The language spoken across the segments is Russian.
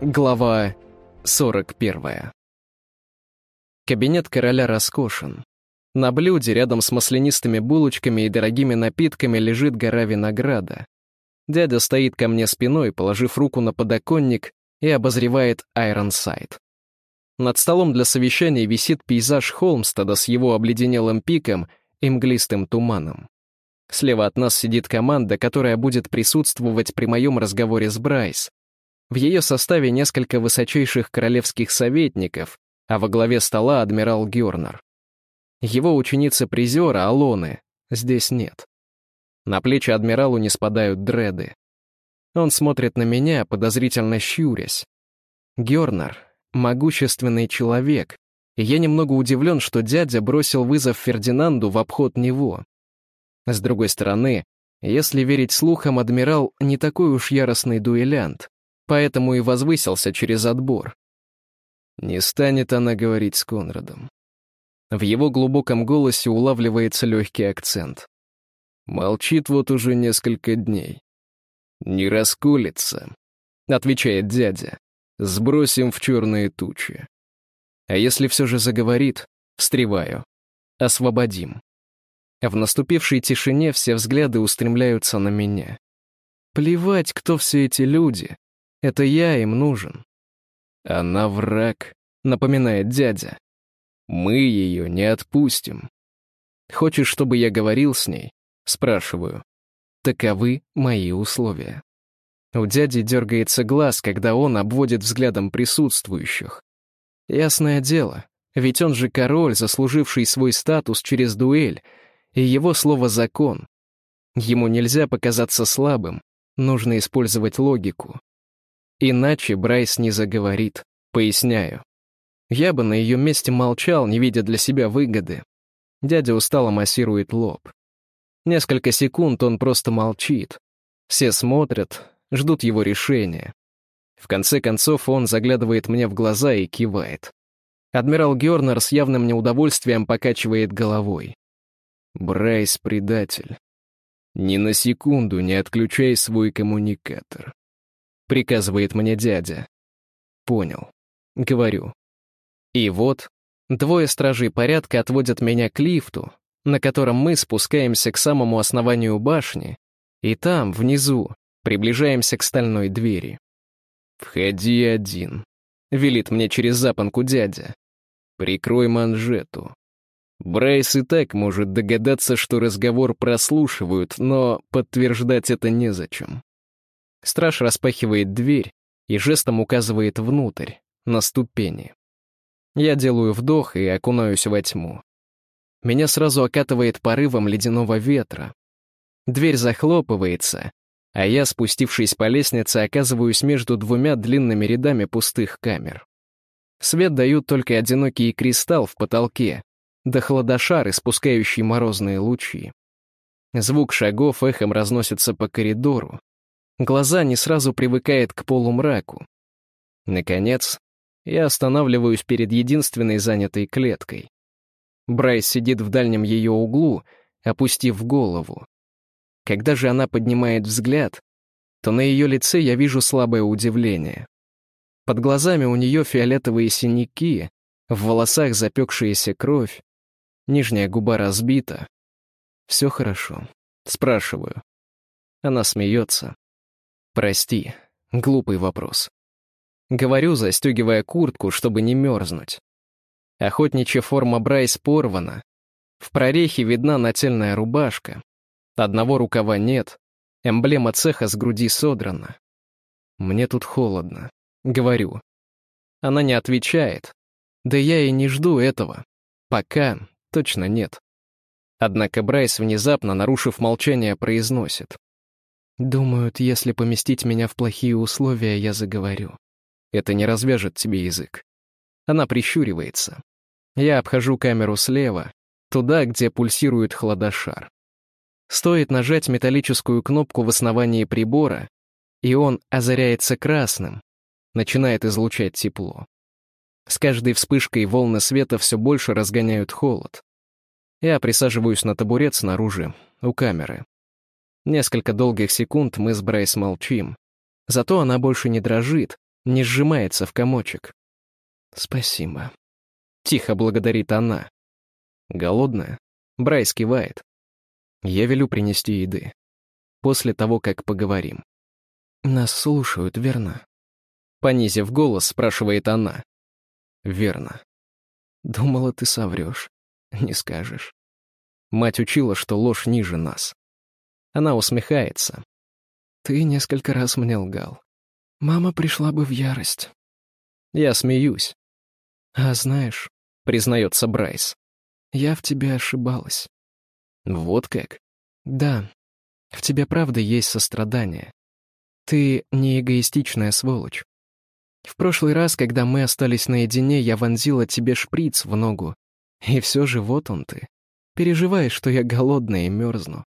Глава 41. Кабинет короля роскошен. На блюде рядом с маслянистыми булочками и дорогими напитками лежит гора винограда. Дядя стоит ко мне спиной, положив руку на подоконник и обозревает Айронсайд. Над столом для совещаний висит пейзаж Холмстеда с его обледенелым пиком и мглистым туманом. Слева от нас сидит команда, которая будет присутствовать при моем разговоре с Брайс. В ее составе несколько высочайших королевских советников, а во главе стола адмирал Гернер. Его ученицы-призера, Алоны, здесь нет. На плечи адмиралу не спадают дреды. Он смотрит на меня, подозрительно щурясь. Гернер — могущественный человек, и я немного удивлен, что дядя бросил вызов Фердинанду в обход него. С другой стороны, если верить слухам, адмирал не такой уж яростный дуэлянт, поэтому и возвысился через отбор. Не станет она говорить с Конрадом. В его глубоком голосе улавливается легкий акцент. Молчит вот уже несколько дней. «Не расколется», — отвечает дядя. «Сбросим в черные тучи». А если все же заговорит, встреваю. Освободим. В наступившей тишине все взгляды устремляются на меня. Плевать, кто все эти люди. Это я им нужен. Она враг, напоминает дядя. Мы ее не отпустим. Хочешь, чтобы я говорил с ней? Спрашиваю. Таковы мои условия. У дяди дергается глаз, когда он обводит взглядом присутствующих. Ясное дело, ведь он же король, заслуживший свой статус через дуэль, и его слово «закон». Ему нельзя показаться слабым, нужно использовать логику. Иначе Брайс не заговорит, поясняю. Я бы на ее месте молчал, не видя для себя выгоды. Дядя устало массирует лоб. Несколько секунд он просто молчит. Все смотрят, ждут его решения. В конце концов он заглядывает мне в глаза и кивает. Адмирал Гернер с явным неудовольствием покачивает головой. Брайс — предатель. Ни на секунду не отключай свой коммуникатор. Приказывает мне дядя. Понял. Говорю. И вот, двое стражей порядка отводят меня к лифту, на котором мы спускаемся к самому основанию башни, и там, внизу, приближаемся к стальной двери. «Входи один», — велит мне через запонку дядя. «Прикрой манжету. Брайс и так может догадаться, что разговор прослушивают, но подтверждать это незачем. Страж распахивает дверь и жестом указывает внутрь, на ступени. Я делаю вдох и окунаюсь во тьму. Меня сразу окатывает порывом ледяного ветра. Дверь захлопывается, а я, спустившись по лестнице, оказываюсь между двумя длинными рядами пустых камер. Свет дают только одинокий кристалл в потолке, да хладошар, испускающий морозные лучи. Звук шагов эхом разносится по коридору. Глаза не сразу привыкает к полумраку. Наконец, я останавливаюсь перед единственной занятой клеткой. Брайс сидит в дальнем ее углу, опустив голову. Когда же она поднимает взгляд, то на ее лице я вижу слабое удивление. Под глазами у нее фиолетовые синяки, в волосах запекшаяся кровь, Нижняя губа разбита. Все хорошо. Спрашиваю. Она смеется. Прости, глупый вопрос. Говорю, застегивая куртку, чтобы не мерзнуть. Охотничья форма Брайс порвана. В прорехе видна нательная рубашка. Одного рукава нет. Эмблема цеха с груди содрана. Мне тут холодно. Говорю. Она не отвечает. Да я и не жду этого. Пока точно нет. Однако Брайс, внезапно нарушив молчание, произносит. «Думают, если поместить меня в плохие условия, я заговорю. Это не развяжет тебе язык». Она прищуривается. Я обхожу камеру слева, туда, где пульсирует хладошар. Стоит нажать металлическую кнопку в основании прибора, и он озаряется красным, начинает излучать тепло. С каждой вспышкой волны света все больше разгоняют холод. Я присаживаюсь на табурет снаружи, у камеры. Несколько долгих секунд мы с Брайс молчим. Зато она больше не дрожит, не сжимается в комочек. «Спасибо». Тихо благодарит она. Голодная? Брайс кивает. Я велю принести еды. После того, как поговорим. Нас слушают, верно? Понизив голос, спрашивает она. Верно. Думала, ты соврешь. Не скажешь. Мать учила, что ложь ниже нас. Она усмехается. Ты несколько раз мне лгал. Мама пришла бы в ярость. Я смеюсь. А знаешь, признается Брайс, я в тебе ошибалась. Вот как? Да, в тебе правда есть сострадание. Ты не эгоистичная сволочь. В прошлый раз, когда мы остались наедине, я вонзила тебе шприц в ногу. И все же вот он ты. Переживаешь, что я голодная и мерзну.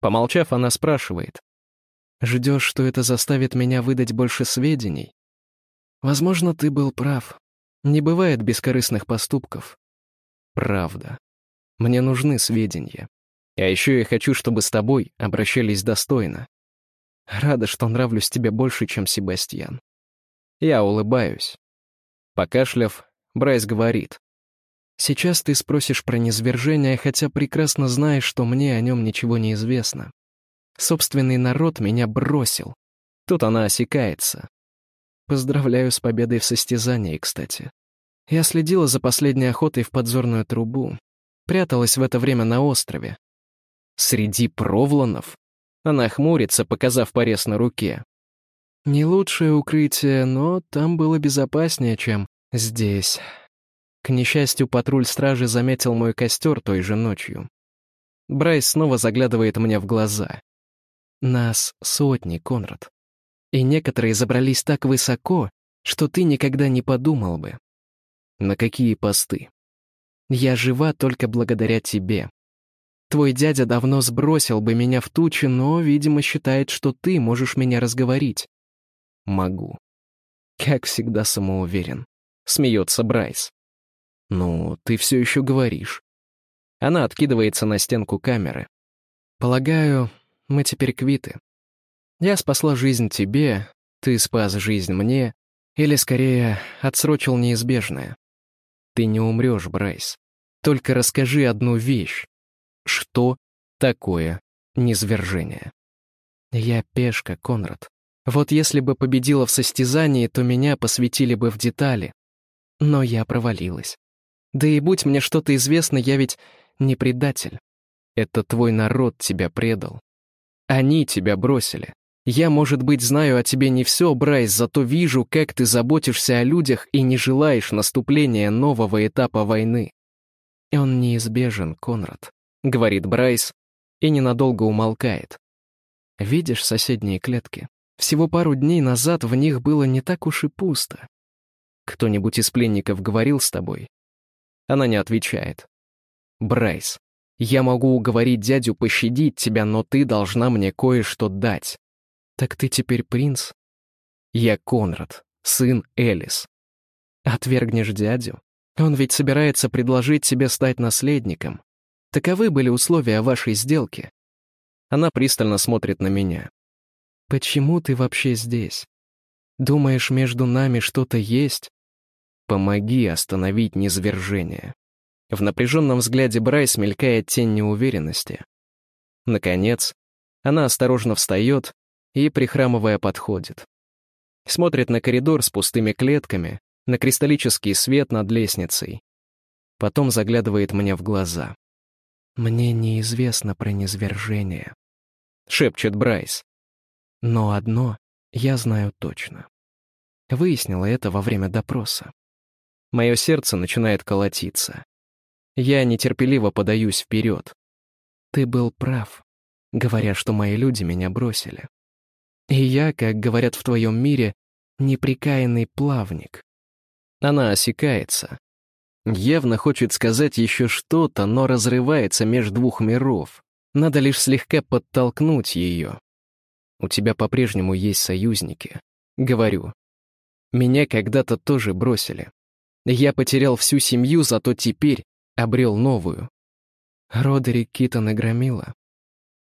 Помолчав, она спрашивает. Ждешь, что это заставит меня выдать больше сведений? Возможно, ты был прав. Не бывает бескорыстных поступков. Правда. Мне нужны сведения. А еще я хочу, чтобы с тобой обращались достойно. Рада, что нравлюсь тебе больше, чем Себастьян. Я улыбаюсь. Покашляв, Брайс говорит. «Сейчас ты спросишь про низвержение, хотя прекрасно знаешь, что мне о нем ничего не известно. Собственный народ меня бросил. Тут она осекается. Поздравляю с победой в состязании, кстати. Я следила за последней охотой в подзорную трубу. Пряталась в это время на острове. Среди провланов? Она хмурится, показав порез на руке. Не лучшее укрытие, но там было безопаснее, чем здесь. К несчастью, патруль стражи заметил мой костер той же ночью. Брайс снова заглядывает мне в глаза. Нас сотни, Конрад. И некоторые забрались так высоко, что ты никогда не подумал бы. На какие посты? Я жива только благодаря тебе. Твой дядя давно сбросил бы меня в тучи, но, видимо, считает, что ты можешь меня разговорить могу. Как всегда самоуверен. Смеется Брайс. Ну, ты все еще говоришь. Она откидывается на стенку камеры. Полагаю, мы теперь квиты. Я спасла жизнь тебе, ты спас жизнь мне, или, скорее, отсрочил неизбежное. Ты не умрешь, Брайс. Только расскажи одну вещь. Что такое низвержение? Я пешка, Конрад. Вот если бы победила в состязании, то меня посвятили бы в детали. Но я провалилась. Да и будь мне что-то известно, я ведь не предатель. Это твой народ тебя предал. Они тебя бросили. Я, может быть, знаю о тебе не все, Брайс, зато вижу, как ты заботишься о людях и не желаешь наступления нового этапа войны. Он неизбежен, Конрад, — говорит Брайс, и ненадолго умолкает. Видишь соседние клетки? Всего пару дней назад в них было не так уж и пусто. Кто-нибудь из пленников говорил с тобой? Она не отвечает. Брайс, я могу уговорить дядю пощадить тебя, но ты должна мне кое-что дать. Так ты теперь принц? Я Конрад, сын Элис. Отвергнешь дядю? Он ведь собирается предложить тебе стать наследником. Таковы были условия вашей сделки. Она пристально смотрит на меня. Почему ты вообще здесь? Думаешь, между нами что-то есть? Помоги остановить низвержение. В напряженном взгляде Брайс мелькает тень неуверенности. Наконец, она осторожно встает и, прихрамывая, подходит. Смотрит на коридор с пустыми клетками, на кристаллический свет над лестницей. Потом заглядывает мне в глаза. «Мне неизвестно про низвержение», — шепчет Брайс. Но одно я знаю точно. Выяснила это во время допроса. Мое сердце начинает колотиться. Я нетерпеливо подаюсь вперед. Ты был прав, говоря, что мои люди меня бросили. И я, как говорят в твоем мире, неприкаянный плавник. Она осекается. Явно хочет сказать еще что-то, но разрывается между двух миров. Надо лишь слегка подтолкнуть ее. У тебя по-прежнему есть союзники. Говорю. Меня когда-то тоже бросили. Я потерял всю семью, зато теперь обрел новую. Родерик Китон и Громила.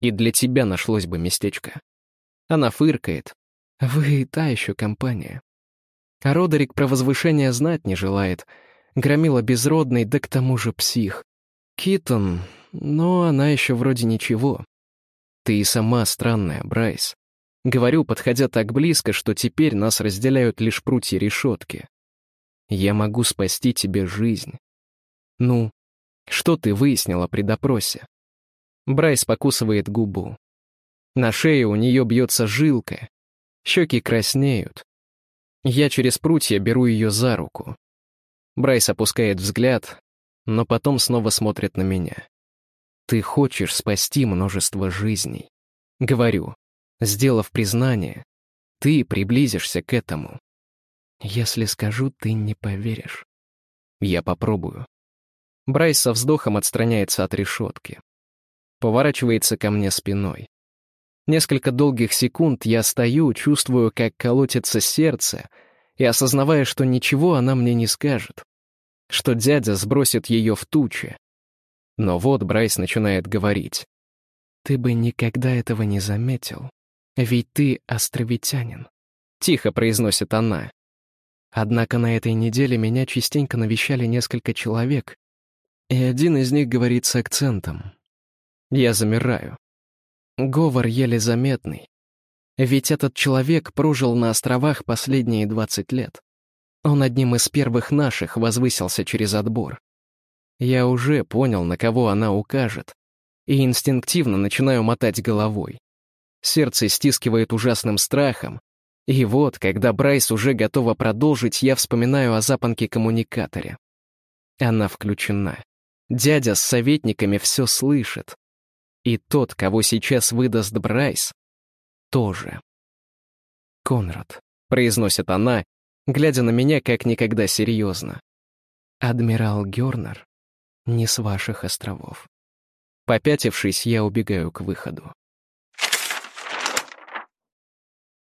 И для тебя нашлось бы местечко. Она фыркает. Вы та еще компания. А Родерик про возвышение знать не желает. Громила безродный, да к тому же псих. Китон, но она еще вроде ничего. Ты и сама странная, Брайс. Говорю, подходя так близко, что теперь нас разделяют лишь прутья решетки. Я могу спасти тебе жизнь. Ну, что ты выяснила при допросе? Брайс покусывает губу. На шее у нее бьется жилка. Щеки краснеют. Я через прутья беру ее за руку. Брайс опускает взгляд, но потом снова смотрит на меня. Ты хочешь спасти множество жизней. Говорю, сделав признание, ты приблизишься к этому. Если скажу, ты не поверишь. Я попробую. Брайс со вздохом отстраняется от решетки. Поворачивается ко мне спиной. Несколько долгих секунд я стою, чувствую, как колотится сердце, и осознавая, что ничего она мне не скажет, что дядя сбросит ее в тучи. Но вот Брайс начинает говорить. «Ты бы никогда этого не заметил, ведь ты островитянин», — тихо произносит она. Однако на этой неделе меня частенько навещали несколько человек, и один из них говорит с акцентом. Я замираю. Говор еле заметный. Ведь этот человек прожил на островах последние 20 лет. Он одним из первых наших возвысился через отбор. Я уже понял, на кого она укажет, и инстинктивно начинаю мотать головой. Сердце стискивает ужасным страхом, и вот, когда Брайс уже готова продолжить, я вспоминаю о запонке-коммуникаторе. Она включена. Дядя с советниками все слышит. И тот, кого сейчас выдаст Брайс, тоже. «Конрад», — произносит она, глядя на меня как никогда серьезно. «Адмирал Гернер не с ваших островов». Попятившись, я убегаю к выходу.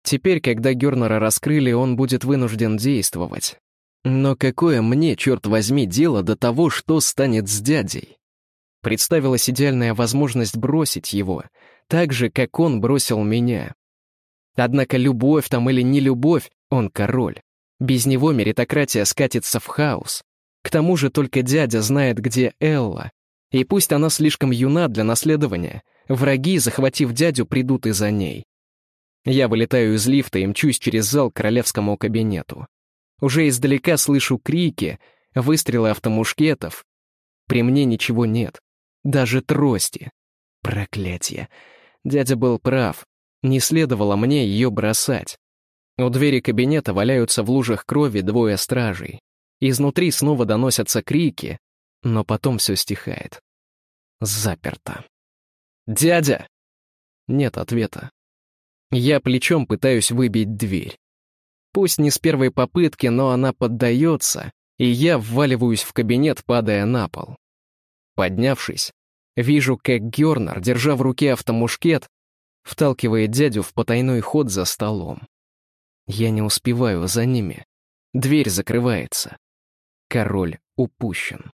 Теперь, когда Гернера раскрыли, он будет вынужден действовать. Но какое мне, черт возьми, дело до того, что станет с дядей? Представилась идеальная возможность бросить его, так же, как он бросил меня. Однако любовь там или не любовь, он король. Без него меритократия скатится в хаос. К тому же только дядя знает, где Элла. И пусть она слишком юна для наследования, враги, захватив дядю, придут и за ней. Я вылетаю из лифта и мчусь через зал к королевскому кабинету. Уже издалека слышу крики, выстрелы автомушкетов. При мне ничего нет. Даже трости. Проклятие. Дядя был прав. Не следовало мне ее бросать. У двери кабинета валяются в лужах крови двое стражей. Изнутри снова доносятся крики, но потом все стихает. Заперто. «Дядя!» Нет ответа. Я плечом пытаюсь выбить дверь. Пусть не с первой попытки, но она поддается, и я вваливаюсь в кабинет, падая на пол. Поднявшись, вижу, как Гернер, держа в руке автомушкет, вталкивает дядю в потайной ход за столом. Я не успеваю за ними. Дверь закрывается. Король упущен.